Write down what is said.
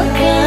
broken